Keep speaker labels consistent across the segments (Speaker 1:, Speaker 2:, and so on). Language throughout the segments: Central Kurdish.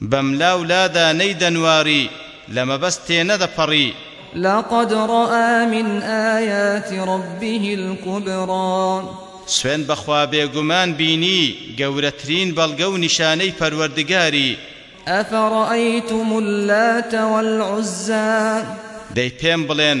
Speaker 1: بەملاو لادا نەیدەنواری لە مەبەست تێنەدەپەڕی.
Speaker 2: لقد رآ من آیات ربه الکبری.
Speaker 1: سوێند بەخوا بێگومان بینی گەورەترین بەڵگە و نیشانەی پەروەردگاری.
Speaker 2: افرأیتم اللات والعزی.
Speaker 1: دەی پێم بڵێن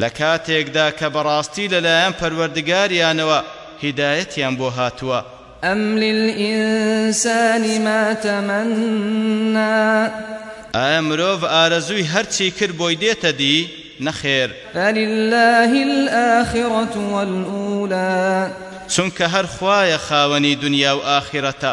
Speaker 3: لە
Speaker 1: کاتێکدا کە بەڕاستی لەلایەن پەروەردگاریانەوە هیدایەتیان بۆ هاتووە.
Speaker 2: ئەم للانسان ما تمنی.
Speaker 1: ئایا مرۆڤ ئارەزووی هەرچی کرد بۆی دێتە دی؟ نەخێر.
Speaker 2: فللە الاخرە والاولی.
Speaker 1: چونکە هەر خوایە خاوەنی دونیا و ئاخرەتە.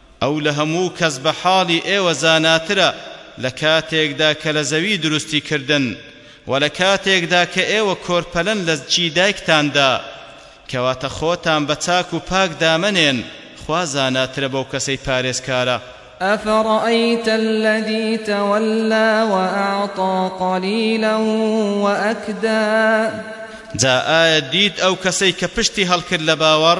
Speaker 1: ئەو لە هەموو کەس بە حاڵی ئێوە زاناترە لە کاتێکدا کە لە زەوی دروستی کردن وە لە کاتێکدا کە ئێوە کۆرپەلەن لە جی دایکتاندا کەواتە خۆتان بە چاک و پاک دامەنێن خوا زاناترە بەو کەسەی پارێزکارە.
Speaker 2: أفرأيت الذي تولى وأعطى قليلا وأكدى
Speaker 1: جا ئایا دیت ئەو کەسەی کە پشتی هەڵکرد لە باوەڕ؟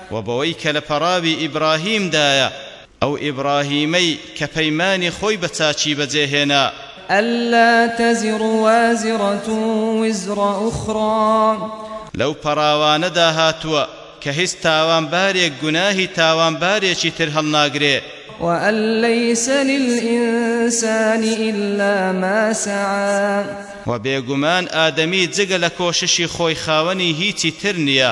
Speaker 1: وە بەوەی کە لە پەڕاوی ئیبڕاهیم دایە، ئەو ئیبڕاهیمەی کە پەیمانی خۆی بە چاکی بەجێ
Speaker 2: هێنا. اللە تزر وازرە وزر اخری.
Speaker 1: لەو پەڕاوانەدا هاتووە کە هیچ تاوانبارێک گوناهی تاوانبارێکی تر هەڵناگرێ.
Speaker 2: وان لیس للانسان الا ما سعی.
Speaker 1: وە بێگومان ئادەمی جگە لە کۆششی خۆی خاوەنی هیچی تر
Speaker 2: نیە.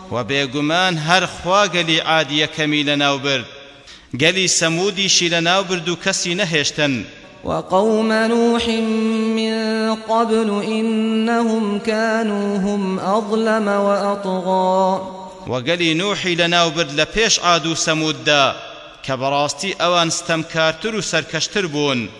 Speaker 1: وە بێگومان هەر خوا گەلی عاد یەکەمی لەناو برد گەلی سەمودیشی لەناو برد و کەسی نەهێشتن.
Speaker 2: وقوم نوح من قبل انهم کانو هم اظلم واطغی. وە گەلی
Speaker 1: نوحی لەناو برد لە
Speaker 2: پێش عاد
Speaker 1: و سەموددا کە بەڕاستی
Speaker 2: ئەوان ستەمکارتر
Speaker 1: و سەرکەشتر بوون.